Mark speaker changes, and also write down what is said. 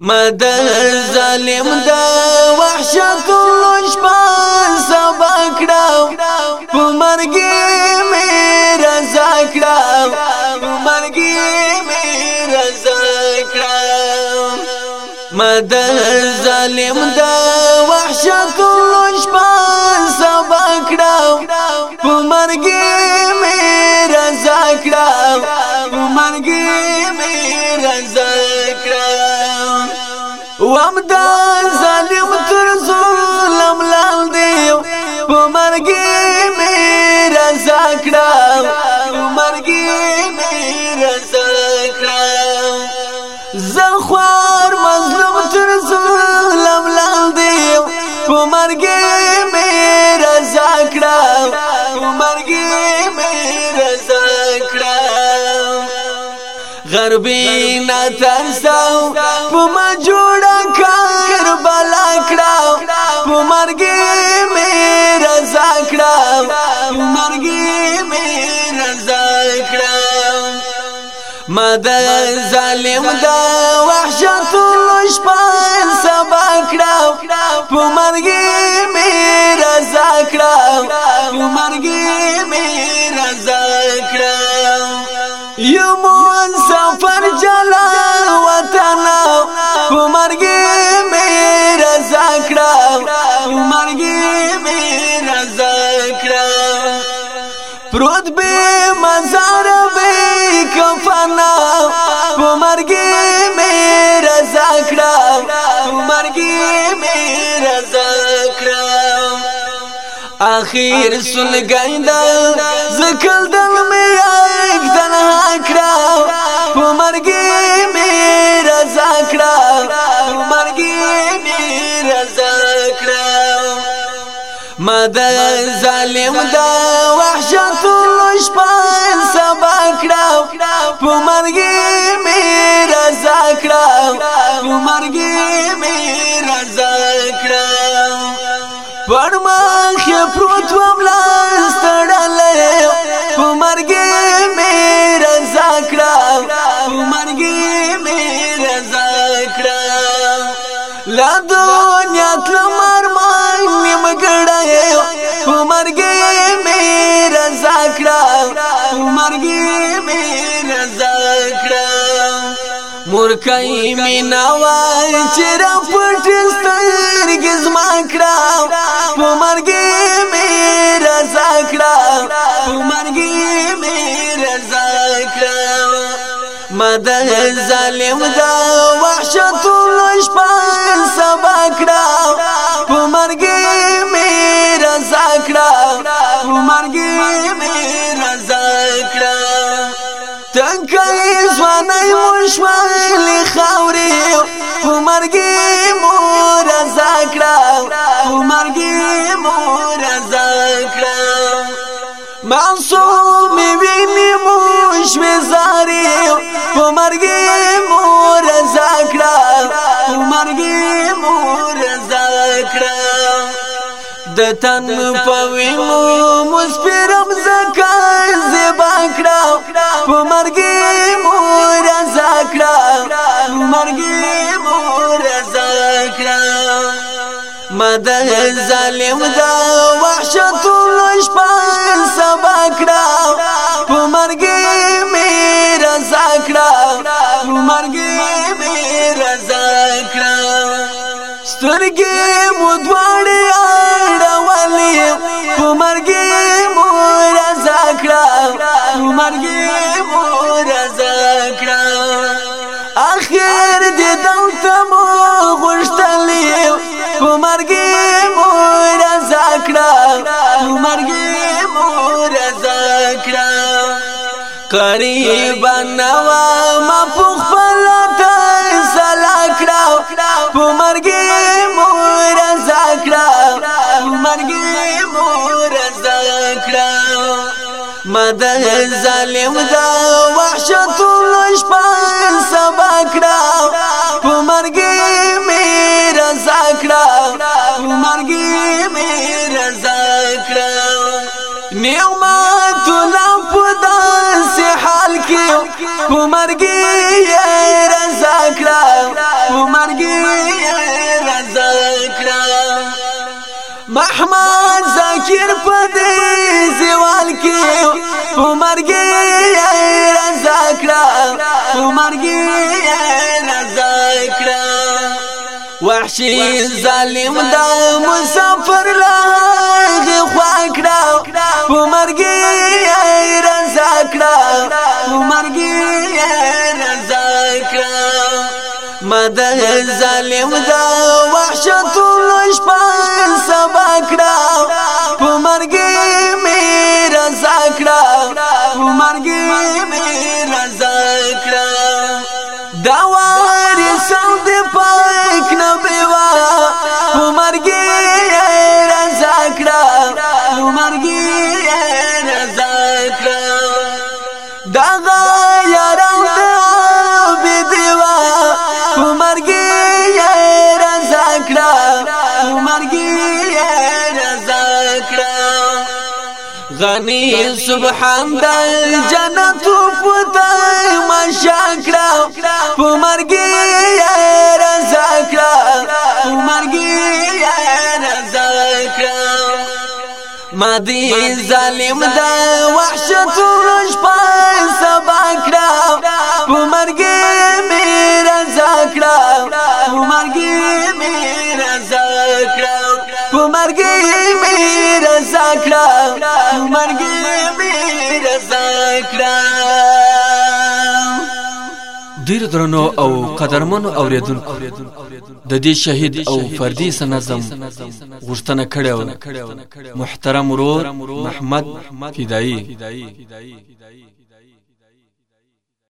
Speaker 1: مد ظالم دا وحشت لوش په سبا کړه په مرګ می رضا کړه په مرګ می رضا کړه مد ظالم دا وحشت لوش په سبا کړه په مرګ می رضا کړه په مرګ می رضا کړه غم دا ظالم تر ظلم لال دی په مرګ می رضا کړه مرګ می رضا کړه زخوار مظلوم تر ظلم لال دی په مرګ می رضا کړه مرګ غربي نه ترساو په ما جوړه کار بلا کړاو په مرګ مې رضا کړاو په مرګ مې رضا کړاو مد ظالم دا وحشت لښ په سبا کړاو په مرګ مرګي مې رضا کړه مرګي مې رضا کړه پروت به مزار به کفنا په مرګي مې رضا کړه مرګي مې رضا کړه اخیر سلګای دا زکل دل مې یک تنها کړه په مرګي د ظالم د وحشت لشپان سبا کړه په مرګ می رضا کړه په مرګ مې رضا کړه مرګي مې رضا کړه مورکای مینا وای چې را پټ سترګې زما کړه په مرګي مې رضا کړه په مرګي مې رضا کړه مدد ظالم دا وحشت لښ په سبا کړه مرګي مور زکړه په مرګي مور زکړه معصوم ویني موش وزاري په مرګي مور زکړه په مرګي مور زکړه د تن په وینو مسپرم زکای زبکړه په مرګي مد ظالم دا وحشت لش پان سبا کړه په مرګ می رضا کړه په مرګ می رضا کړه سترګې مرګ مور زکړه قریب نوا ما پخ پلټ سلاکړه په مرګ مور زکړه مرګ مور زکړه مدد ظالم دا وحشت لش په سبا کړه په مرګ مې رضا کړه مرګ مې نعمت لپ داس حال کې کومرګي رضا کړه کومرګي رضا کړه محمد ذکر پدې زوال کې کومرګي رضا کړه کومرګي وحشي ظالم دا مسافر راغ خواکړه په مرګ یې رضا کړه په مرګ یې رضا کړه مدد ظالم دا وحشت لښ په سبا کړه په مرګ غنی سبحان د جنت پتای ما شکر په مرګ رضا کړه په مرګ رضا کړه مدی ظالم د وحشت رش پای سبا کړه په مرګ رضا کړه په مرګ رضا کړه په مرګ می رضا کړه مرګ می رضا کړه ډیر درنو او قدرمنو اوریدونکو د دې شهید او فردي سنظم غوښتنه کړې محترم ورور محمد فدایي